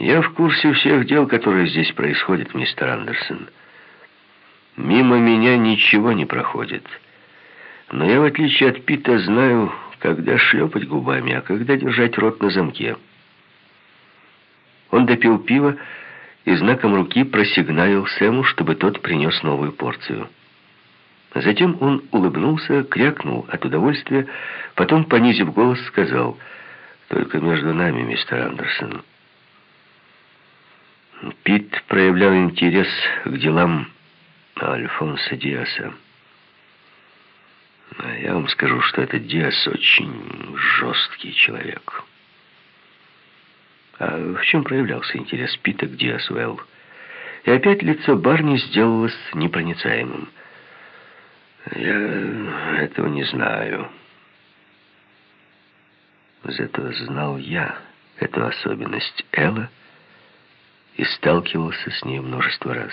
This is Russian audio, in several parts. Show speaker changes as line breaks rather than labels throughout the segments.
Я в курсе всех дел, которые здесь происходят, мистер Андерсон. Мимо меня ничего не проходит. Но я, в отличие от Пита, знаю, когда шлепать губами, а когда держать рот на замке. Он допил пиво и знаком руки просигналил Сэму, чтобы тот принес новую порцию. Затем он улыбнулся, крякнул от удовольствия, потом, понизив голос, сказал, «Только между нами, мистер Андерсон». Пит проявлял интерес к делам Альфонса Диаса. А я вам скажу, что этот Диас очень жесткий человек. А в чем проявлялся интерес Пита к Диасу Эл? И опять лицо Барни сделалось непроницаемым. Я этого не знаю. Зато знал я эту особенность Элла и сталкивался с ней множество раз.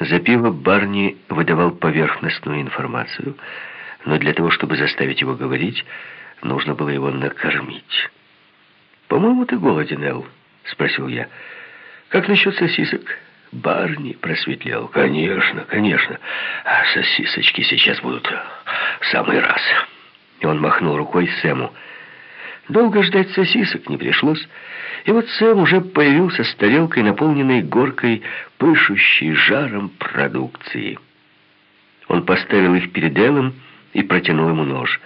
За пиво Барни выдавал поверхностную информацию, но для того, чтобы заставить его говорить, нужно было его накормить. «По-моему, ты голоден, Эл?» — спросил я. «Как насчет сосисок?» Барни просветлел. «Конечно, конечно. А сосисочки сейчас будут в самый раз». И он махнул рукой Сэму. Долго ждать сосисок не пришлось. И вот Сэм уже появился с тарелкой, наполненной горкой, пышущей жаром продукции. Он поставил их перед Эллом и протянул ему нож.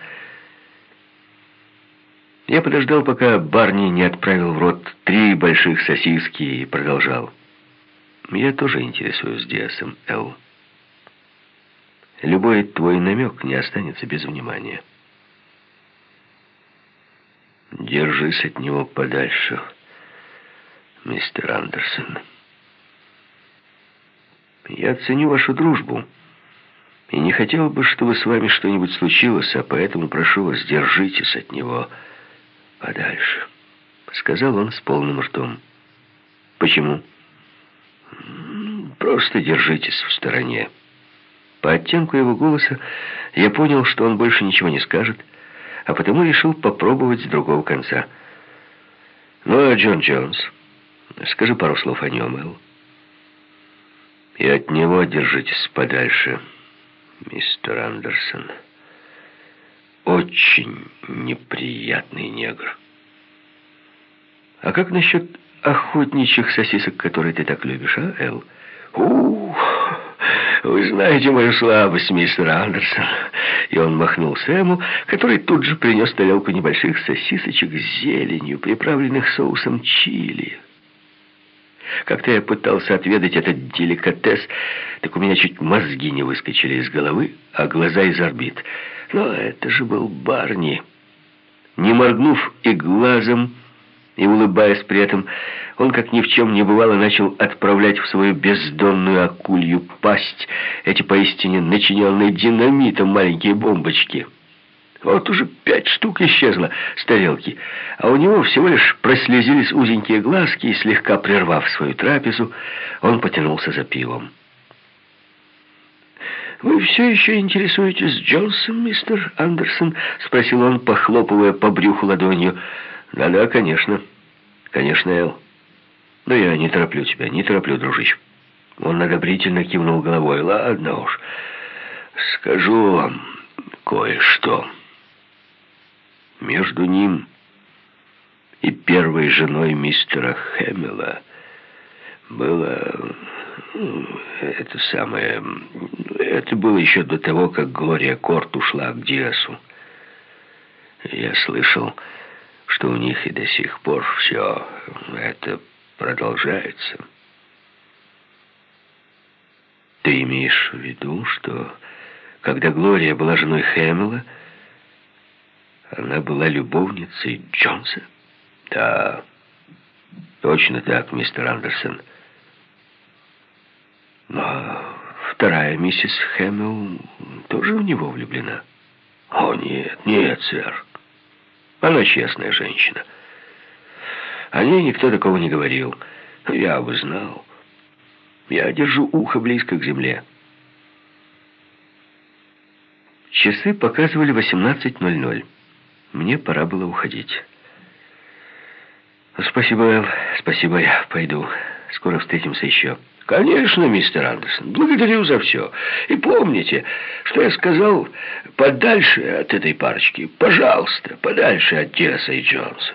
Я подождал, пока Барни не отправил в рот три больших сосиски и продолжал. Я тоже интересуюсь Диасом, Эл. Любой твой намек не останется без внимания. Держись от него подальше, мистер Андерсон. Я ценю вашу дружбу и не хотел бы, чтобы с вами что-нибудь случилось, а поэтому прошу вас, держитесь от него подальше, сказал он с полным ртом. Почему? Просто держитесь в стороне. По оттенку его голоса я понял, что он больше ничего не скажет, а потому решил попробовать с другого конца. «Ну, а Джон Джонс, скажи пару слов о нем, Эл. И от него держитесь подальше, мистер Андерсон. Очень неприятный негр. А как насчет охотничьих сосисок, которые ты так любишь, а, Эл?» «Ух, вы знаете мою слабость, мистер Андерсон». И он махнул Сэму, который тут же принес тарелку небольших сосисочек с зеленью, приправленных соусом чили. Как-то я пытался отведать этот деликатес, так у меня чуть мозги не выскочили из головы, а глаза из орбит. Но это же был Барни. Не моргнув и глазом, и улыбаясь при этом, он, как ни в чем не бывало, начал отправлять в свою бездонную акулью пасть эти поистине начиненные динамитом маленькие бомбочки. Вот уже пять штук исчезло с тарелки, а у него всего лишь прослезились узенькие глазки, и слегка прервав свою трапезу, он потянулся за пивом. «Вы все еще интересуетесь Джонсом, мистер Андерсон?» — спросил он, похлопывая по брюху ладонью. «Да-да, конечно. Конечно, Эл. Но я не тороплю тебя, не тороплю, дружище». Он одобрительно кивнул головой. «Ладно уж, скажу вам кое-что. Между ним и первой женой мистера Хэмилла было... Это самое... Это было еще до того, как Глория Корт ушла к Диасу. Я слышал что у них и до сих пор все это продолжается. Ты имеешь в виду, что когда Глория была женой Хэмилла, она была любовницей Джонса? Да, точно так, мистер Андерсон. Но вторая миссис Хэмилл тоже в него влюблена? О, нет, нет, сэр. Она честная женщина. О ней никто такого не говорил. Я бы знал. Я держу ухо близко к земле. Часы показывали 18.00. Мне пора было уходить. Спасибо, Эл. Спасибо, я пойду. Скоро встретимся еще.
Конечно, мистер Андерсон. Благодарю за все. И помните, что я сказал подальше от этой парочки. Пожалуйста, подальше от Диаса и Джонса.